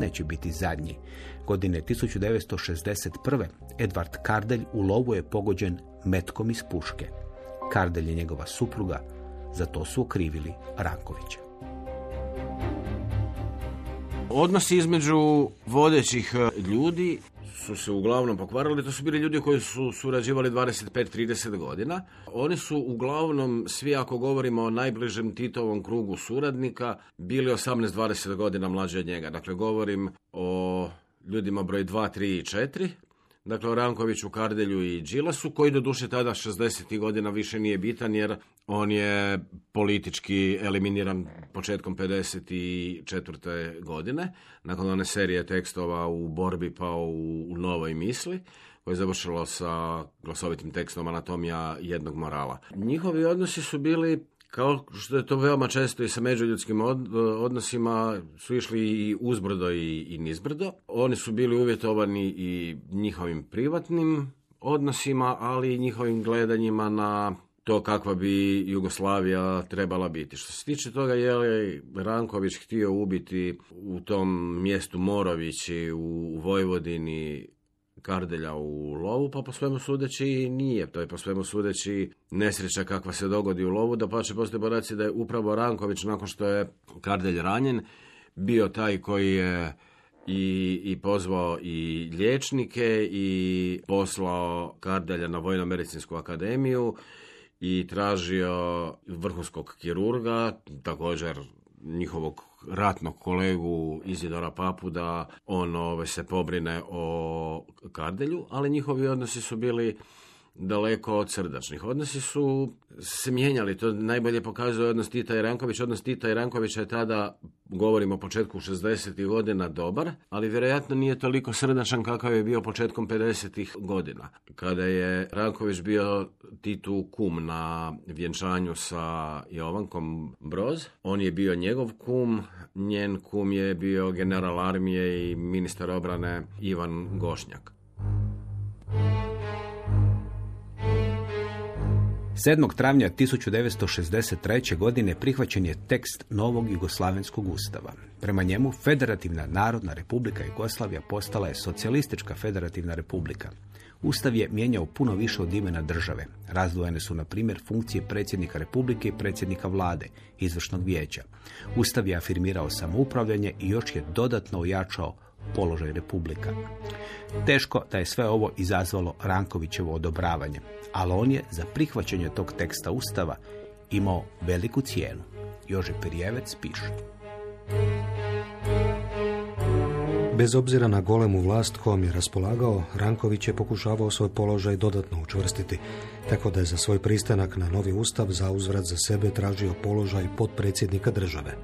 Neće biti zadnji. Godine 1961. Edvard Kardelj u lovu je pogođen metkom iz puške. Kardelj je njegova supruga, za to su okrivili Rankovića. Odnosi između vodećih e, ljudi su se uglavnom pokvarili, to su bili ljudi koji su surađivali 25-30 godina. Oni su uglavnom, svi ako govorimo o najbližem Titovom krugu suradnika, bili 18-20 godina mlađi od njega. Dakle, govorim o ljudima broj 2, 3 i 4, dakle o Rankoviću, Kardelju i Đilasu, koji do duše tada 60. godina više nije bitan jer on je politički eliminiran početkom 54. godine, nakon one serije tekstova u borbi pa u, u novoj misli, koje je završilo sa glasovitim tekstom Anatomija jednog morala. Njihovi odnosi su bili kao što je to veoma često i sa međuljudskim odnosima su išli i uzbrdo i, i nizbrdo. Oni su bili uvjetovani i njihovim privatnim odnosima, ali i njihovim gledanjima na to kakva bi Jugoslavija trebala biti. Što se tiče toga je li Ranković htio ubiti u tom mjestu Morovići u Vojvodini Kardelja u lovu, pa po svemu sudeći nije. To je po svemu sudeći nesreća kakva se dogodi u lovu, da pa će postoje podaci da je upravo Ranković nakon što je Kardelj ranjen bio taj koji je i, i pozvao i liječnike i poslao Kardelja na Vojno-medicinsku akademiju i tražio vrhunskog kirurga, također njihovog ratnog kolegu Izidora Papu da on ove, se pobrine o Kardelju, ali njihovi odnosi su bili daleko od srdačnih. Odnosi su se mijenjali, to najbolje pokazuje odnos Tita i Ranković. Odnos Tita i Rankovića je tada, govorimo o početku 60. godina, dobar, ali vjerojatno nije toliko srdačan kakav je bio početkom 50. godina. Kada je Ranković bio Titu kum na vjenčanju sa Jovankom Broz, on je bio njegov kum, njen kum je bio general armije i ministar obrane Ivan Gošnjak. 7. travnja 1963. godine prihvaćen je tekst novog Jugoslavenskog ustava. Prema njemu Federativna narodna republika Jugoslavija postala je socijalistička federativna republika. Ustav je mijenjao puno više od imena države. Razdvojene su, na primjer, funkcije predsjednika republike i predsjednika vlade, izvršnog vijeća. Ustav je afirmirao samoupravljanje i još je dodatno ojačao položaj republika. Teško da je sve ovo izazvalo Rankovićevo odobravanje, ali on je za prihvaćanje tog teksta Ustava imao veliku cijenu. Jože Perijevec piše. Bez obzira na golemu vlast kojom je raspolagao, Ranković je pokušavao svoj položaj dodatno učvrstiti, tako da je za svoj pristanak na novi ustav za uzvrat za sebe tražio položaj potpredsjednika države,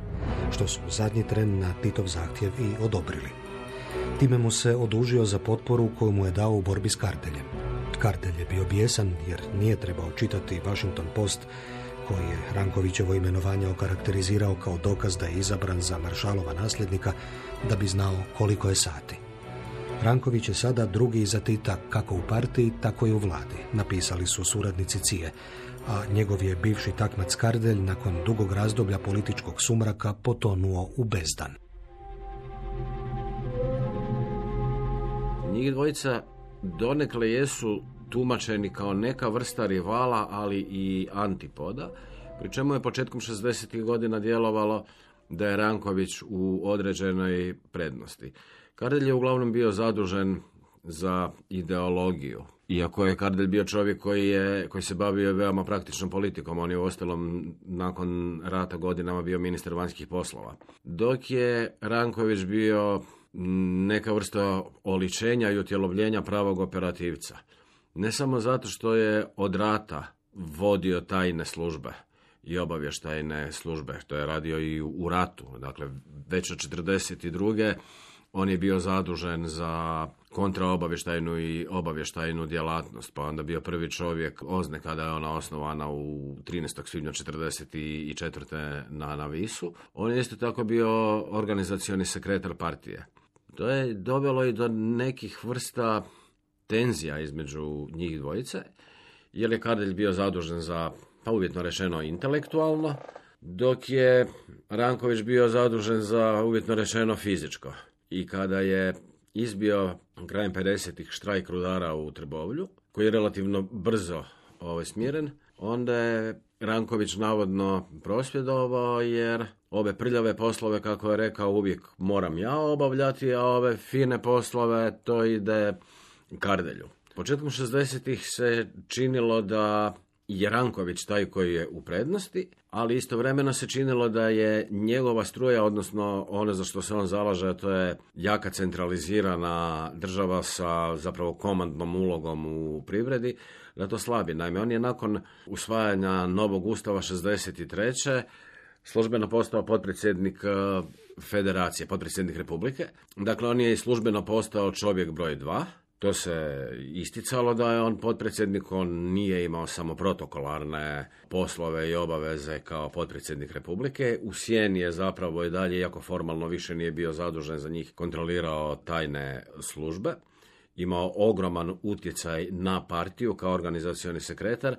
što su zadnji tren na Titov zahtjev i odobrili. Time mu se odužio za potporu koju mu je dao u borbi s karteljem. Kartelj je bio bijesan jer nije trebao čitati Washington Post koji je Rankovićevo imenovanje okarakterizirao kao dokaz da je izabran za maršalova nasljednika da bi znao koliko je sati. Ranković je sada drugi iza Tita kako u partiji, tako i u vladi, napisali su suradnici Cije, a njegov je bivši takmac Kardelj nakon dugog razdoblja političkog sumraka potonuo u bezdan. Njih dvojica donekle jesu tumačeni kao neka vrsta rivala, ali i antipoda, pri čemu je početkom 60. godina djelovalo da je Ranković u određenoj prednosti. Kardelj je uglavnom bio zadužen za ideologiju. Iako je Kardelj bio čovjek koji, je, koji se bavio veoma praktičnom politikom, on je u ostalom nakon rata godinama bio ministar vanjskih poslova. Dok je Ranković bio neka vrsta oličenja i utjelovljenja pravog operativca. Ne samo zato što je od rata vodio tajne službe i obavještajne službe, što je radio i u ratu. Dakle, već od 1942. on je bio zadužen za kontraobavještajnu i obavještajnu djelatnost, pa onda bio prvi čovjek Ozne kada je ona osnovana u 13. svibnja 1944. na Navisu. On je isto tako bio organizacioni sekretar partije. To je dovelo i do nekih vrsta tenzija između njih dvojice, jer je Kardelj bio zadužen za, pa uvjetno rečeno, intelektualno, dok je Ranković bio zadužen za, uvjetno rečeno, fizičko. I kada je izbio krajem 50-ih štrajk rudara u Trbovlju, koji je relativno brzo ovaj, smiren, onda je Ranković navodno prosvjedovao jer ove prljave poslove, kako je rekao, uvijek moram ja obavljati, a ove fine poslove to ide Kardelju. Početkom 60-ih se činilo da je Ranković taj koji je u prednosti, ali istovremeno se činilo da je njegova struja, odnosno ono za što se on zalaže, to je jaka centralizirana država sa zapravo komandnom ulogom u privredi, da to slabi. Naime, on je nakon usvajanja novog ustava 63 službeno postao potpredsjednik e, federacije, potpredsjednik republike. Dakle, on je službeno postao čovjek broj dva. To se isticalo da je on potpredsjednik, on nije imao samo protokolarne poslove i obaveze kao potpredsjednik Republike. U Sjeni je zapravo i dalje, iako formalno više nije bio zadužen za njih, kontrolirao tajne službe. Imao ogroman utjecaj na partiju kao organizacioni sekretar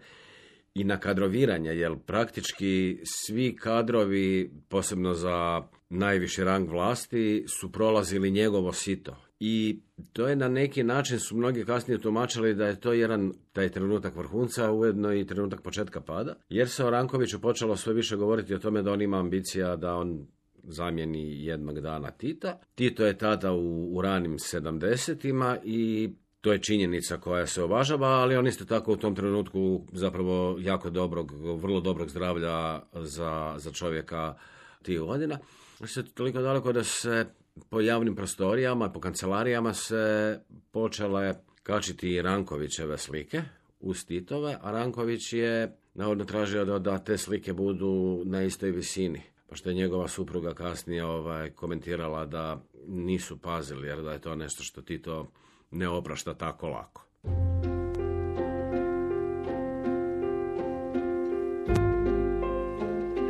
i na kadroviranje, jer praktički svi kadrovi, posebno za najviši rang vlasti, su prolazili njegovo sito. I to je na neki način su mnogi kasnije tumačili da je to jedan taj trenutak vrhunca, ujedno i trenutak početka pada, jer se o Rankoviću počelo sve više govoriti o tome da on ima ambicija da on zamjeni jednog dana Tita. Tito je tada u, u ranim 70 i to je činjenica koja se uvažava, ali on isto tako u tom trenutku zapravo jako dobrog, vrlo dobrog zdravlja za, za čovjeka tih godina. Se toliko daleko da se po javnim prostorijama, po kancelarijama se počele kačiti Rankovićeve slike uz Titove, a Ranković je navodno tražio da, da te slike budu na istoj visini. Pa što je njegova supruga kasnije ovaj, komentirala da nisu pazili, jer da je to nešto što Tito ne oprašta tako lako.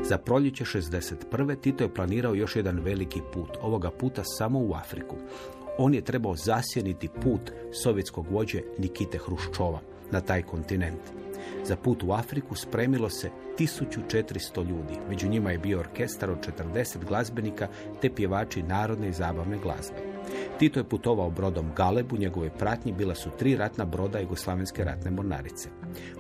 Za proljeće 61. Tito je planirao još jedan veliki put, ovoga puta samo u Afriku. On je trebao zasjeniti put sovjetskog vođe Nikite Hruščova na taj kontinent. Za put u Afriku spremilo se 1400 ljudi. Među njima je bio orkestar od 40 glazbenika te pjevači narodne i zabavne glazbe. Tito je putovao brodom Galeb, u njegovoj pratnji bila su tri ratna broda Jugoslavenske ratne mornarice.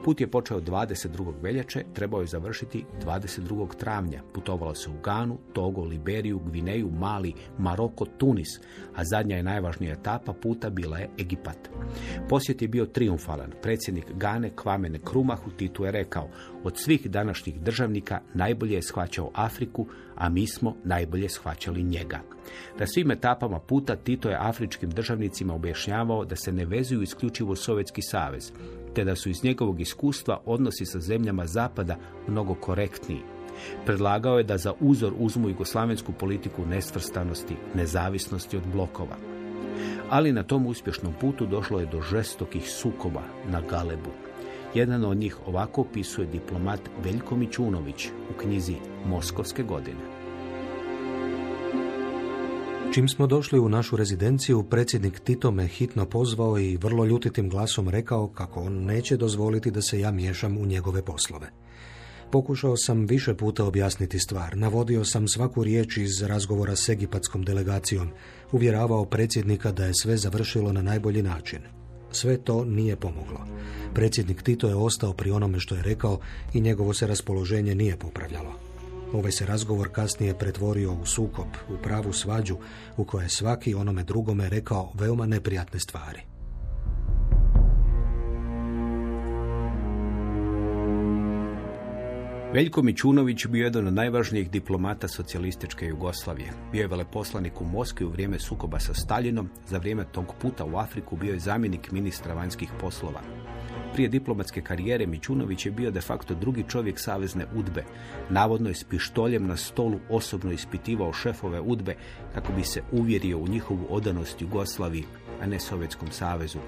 Put je počeo 22. veljače, trebao je završiti 22. travnja. Putovalo se u Ganu, Togo, Liberiju, Gvineju, Mali, Maroko, Tunis, a zadnja i najvažnija etapa puta bila je Egipat. Posjet je bio triumfalan. Predsjednik Gane Kvamene Krumahu Titu je rekao, od svih današnjih državnika najbolje je shvaćao Afriku, a mi smo najbolje shvaćali njega. Na svim etapama puta Tito je afričkim državnicima objašnjavao da se ne vezuju isključivo u Sovjetski savez, te da su iz njegovog iskustva odnosi sa zemljama Zapada mnogo korektniji. Predlagao je da za uzor uzmu jugoslavensku politiku nesvrstanosti, nezavisnosti od blokova. Ali na tom uspješnom putu došlo je do žestokih sukoba na Galebu. Jedan od njih ovako opisuje diplomat Veljko Mićunović u knjizi Moskovske godine. Čim smo došli u našu rezidenciju, predsjednik Tito me hitno pozvao i vrlo ljutitim glasom rekao kako on neće dozvoliti da se ja miješam u njegove poslove. Pokušao sam više puta objasniti stvar, navodio sam svaku riječ iz razgovora s egipatskom delegacijom, uvjeravao predsjednika da je sve završilo na najbolji način. Sve to nije pomoglo. Predsjednik Tito je ostao pri onome što je rekao i njegovo se raspoloženje nije popravljalo. Ovaj se razgovor kasnije pretvorio u sukob, u pravu svađu u kojoj je svaki onome drugome rekao veoma neprijatne stvari. Veljko Mićunović bio jedan od najvažnijih diplomata socijalističke Jugoslavije. Bio je veleposlanik u Moskvi u vrijeme sukoba sa Staljinom. Za vrijeme tog puta u Afriku bio je zamjenik ministra vanjskih poslova. Prije diplomatske karijere Mićunović je bio de facto drugi čovjek savezne udbe. Navodno je s pištoljem na stolu osobno ispitivao šefove udbe kako bi se uvjerio u njihovu odanost Jugoslaviji, a ne Sovjetskom savezu.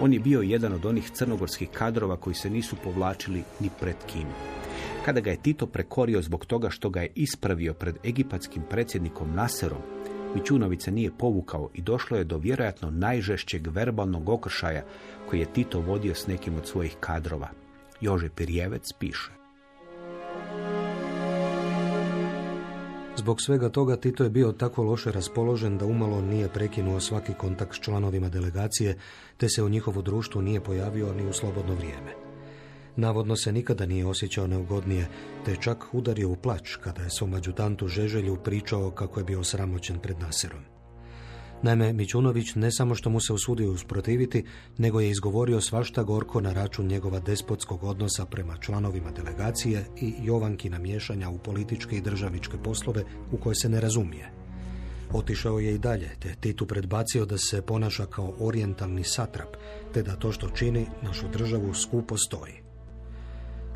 On je bio jedan od onih crnogorskih kadrova koji se nisu povlačili ni pred kim. Kada ga je Tito prekorio zbog toga što ga je ispravio pred egipatskim predsjednikom Naserom, Mićunović nije povukao i došlo je do vjerojatno najžešćeg verbalnog okršaja koji je Tito vodio s nekim od svojih kadrova. Jože Pirjevec piše. Zbog svega toga Tito je bio tako loše raspoložen da umalo nije prekinuo svaki kontakt s članovima delegacije, te se u njihovu društvu nije pojavio ni u slobodno vrijeme. Navodno se nikada nije osjećao neugodnije, te čak udario u plać kada je svom adjutantu Žeželju pričao kako je bio sramoćen pred Naserom. Naime, Mićunović ne samo što mu se usudio usprotiviti, nego je izgovorio svašta gorko na račun njegova despotskog odnosa prema članovima delegacije i Jovankina miješanja u političke i državničke poslove u koje se ne razumije. Otišao je i dalje, te Titu predbacio da se ponaša kao orijentalni satrap, te da to što čini našu državu skupo stoji.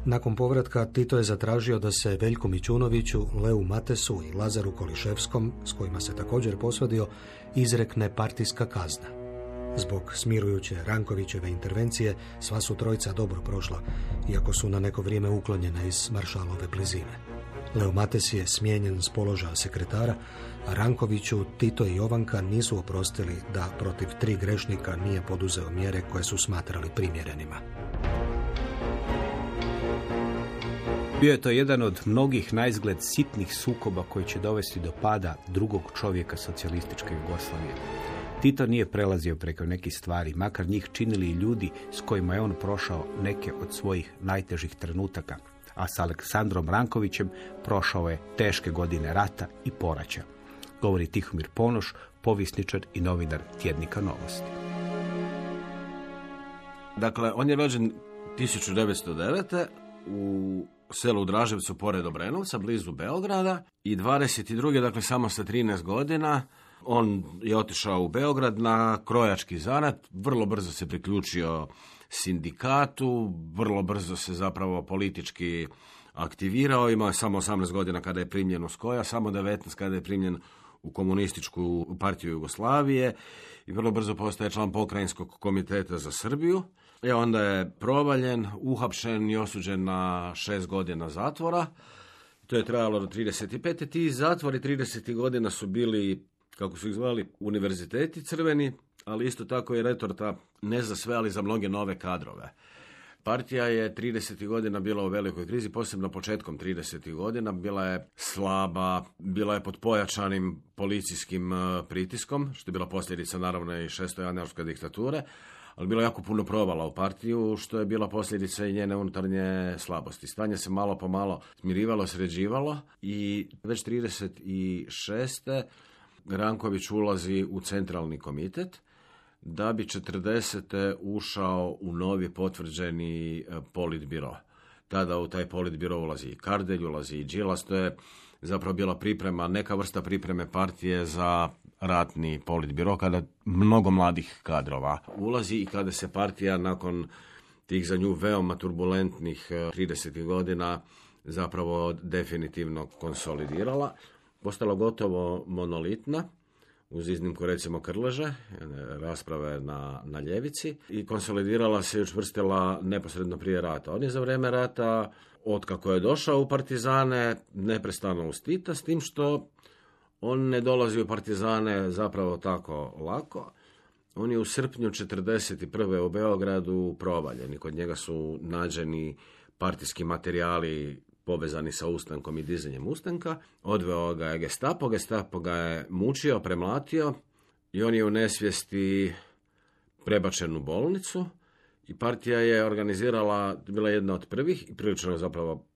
Nakon povratka Tito je zatražio da se Veljku Mićunoviću, Leu Matesu i Lazaru Koliševskom, s kojima se također posvadio, izrekne partijska kazna. Zbog smirujuće Rankovićeve intervencije sva su trojica dobro prošla, iako su na neko vrijeme uklonjene iz maršalove blizine. Leo Mates je smijenjen s položaja sekretara, a Rankoviću Tito i Jovanka nisu oprostili da protiv tri grešnika nije poduzeo mjere koje su smatrali primjerenima. Bio je to jedan od mnogih najzgled sitnih sukoba koji će dovesti do pada drugog čovjeka socijalističke Jugoslavije. Tito nije prelazio preko nekih stvari, makar njih činili i ljudi s kojima je on prošao neke od svojih najtežih trenutaka, a s Aleksandrom Rankovićem prošao je teške godine rata i poraća. Govori Tihomir Ponoš, povisničar i novinar Tjednika Novosti. Dakle, on je rođen 1909. u selu u Draževcu pored Obrenovca, blizu Beograda i 22. dakle samo sa 13 godina on je otišao u Beograd na krojački zanat, vrlo brzo se priključio sindikatu, vrlo brzo se zapravo politički aktivirao, imao je samo 18 godina kada je primljen u Skoja, samo 19 kada je primljen u komunističku partiju Jugoslavije i vrlo brzo postaje član pokrajinskog komiteta za Srbiju. I onda je provaljen, uhapšen i osuđen na šest godina zatvora. To je trajalo do 35. Ti zatvori 30. godina su bili, kako su ih zvali, univerziteti crveni, ali isto tako i retorta ne za sve, ali za mnoge nove kadrove. Partija je 30. godina bila u velikoj krizi, posebno početkom 30. godina. Bila je slaba, bila je pod pojačanim policijskim e, pritiskom, što je bila posljedica naravno i šestojanuarske diktature, ali bilo jako puno provala u partiju, što je bila posljedica i njene unutarnje slabosti. Stanje se malo po malo smirivalo, sređivalo i već 36. Ranković ulazi u centralni komitet, da bi 40. ušao u novi potvrđeni e, politbiro. Tada u taj politbiro ulazi i Kardelj, ulazi i Đilas, to je zapravo bila priprema, neka vrsta pripreme partije za ratni politbiro, kada mnogo mladih kadrova ulazi i kada se partija nakon tih za nju veoma turbulentnih 30. E, godina zapravo definitivno konsolidirala, postala gotovo monolitna, uz iznimku recimo Krleže, rasprave na, na ljevici i konsolidirala se i učvrstila neposredno prije rata. On je za vrijeme rata, od kako je došao u partizane, neprestano ustita, s tim što on ne dolazi u partizane zapravo tako lako. On je u srpnju 1941. u Beogradu provaljen i kod njega su nađeni partijski materijali povezani sa ustankom i dizanjem ustanka. Odveo ga je gestapo, gestapo ga je mučio, premlatio i on je u nesvijesti prebačen u bolnicu i partija je organizirala, bila jedna od prvih i prilično zapravo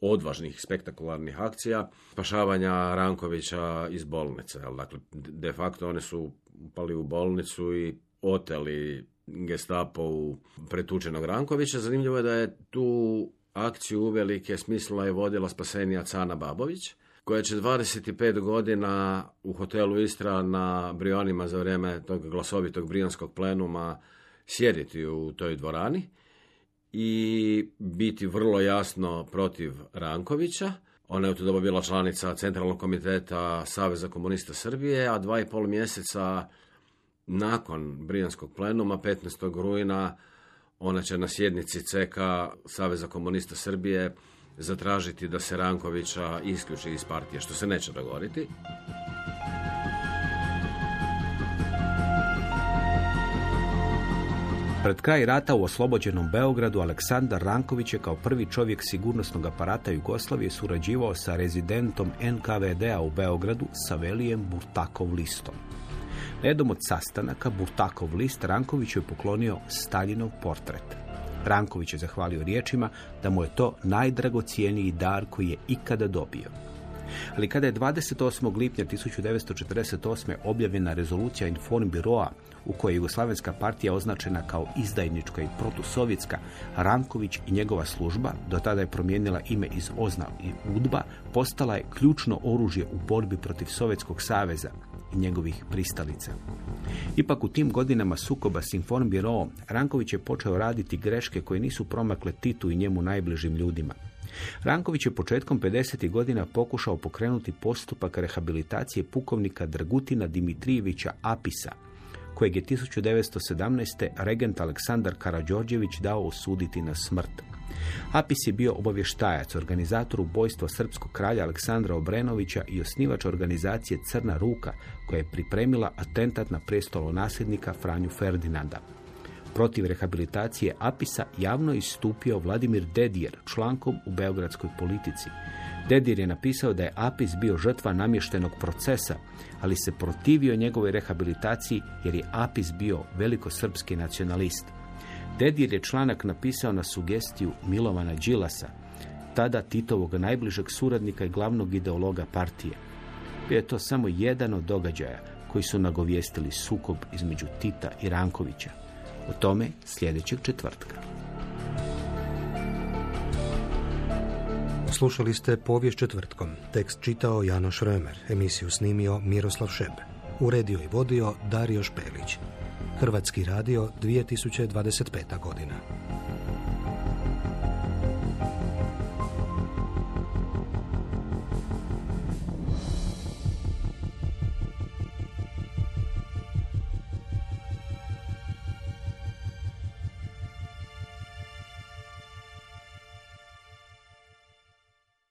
odvažnih, spektakularnih akcija spašavanja Rankovića iz bolnice. Dakle, de facto one su upali u bolnicu i oteli gestapo u pretučenog Rankovića. Zanimljivo je da je tu akciju uvelike smislila je vodila spasenija Cana Babović, koja će 25 godina u hotelu Istra na Brionima za vrijeme tog glasovitog brijanskog plenuma sjediti u toj dvorani i biti vrlo jasno protiv Rankovića. Ona je u to doba bila članica Centralnog komiteta Saveza komunista Srbije, a dva i pol mjeseca nakon Brijanskog plenuma, 15. rujna, ona će na sjednici CK Saveza komunista Srbije zatražiti da se Rankovića isključi iz partije, što se neće dogoditi. Pred kraj rata u oslobođenom Beogradu Aleksandar Ranković je kao prvi čovjek sigurnosnog aparata Jugoslavije surađivao sa rezidentom NKVD-a u Beogradu sa Velijem Burtakov listom. Na jednom od sastanaka Burtakov list Ranković je poklonio Staljinov portret. Ranković je zahvalio riječima da mu je to najdragocijeniji dar koji je ikada dobio. Ali kada je 28. lipnja 1948. objavljena rezolucija Informbiroa u kojoj je Jugoslavenska partija označena kao izdajnička i protusovjetska, Ranković i njegova služba, do tada je promijenila ime iz Ozna i Udba, postala je ključno oružje u borbi protiv Sovjetskog saveza i njegovih pristalica. Ipak u tim godinama sukoba s Informbiroom, Ranković je počeo raditi greške koje nisu promakle Titu i njemu najbližim ljudima. Ranković je početkom 50. godina pokušao pokrenuti postupak rehabilitacije pukovnika Dragutina Dimitrijevića Apisa, kojeg je 1917. regent Aleksandar Karađorđević dao osuditi na smrt. Apis je bio obavještajac, organizator ubojstva srpskog kralja Aleksandra Obrenovića i osnivač organizacije Crna ruka, koja je pripremila atentat na prestolo nasljednika Franju Ferdinanda. Protiv rehabilitacije Apisa javno istupio Vladimir Dedijer člankom u beogradskoj politici. Dedijer je napisao da je Apis bio žrtva namještenog procesa, ali se protivio njegovoj rehabilitaciji jer je Apis bio velikosrpski nacionalist. Dedijer je članak napisao na sugestiju Milovana Đilasa, tada Titovog najbližeg suradnika i glavnog ideologa partije. Bio je to samo jedan od događaja koji su nagovijestili sukob između Tita i Rankovića. O tome sljedećeg četvrtka. Slušali ste povijest četvrtkom. Tekst čitao Jano Šrömer, emisiju snimio Miroslav Šeb. Uredio i vodio Dario Špelić. Hrvatski radio 2025. godina.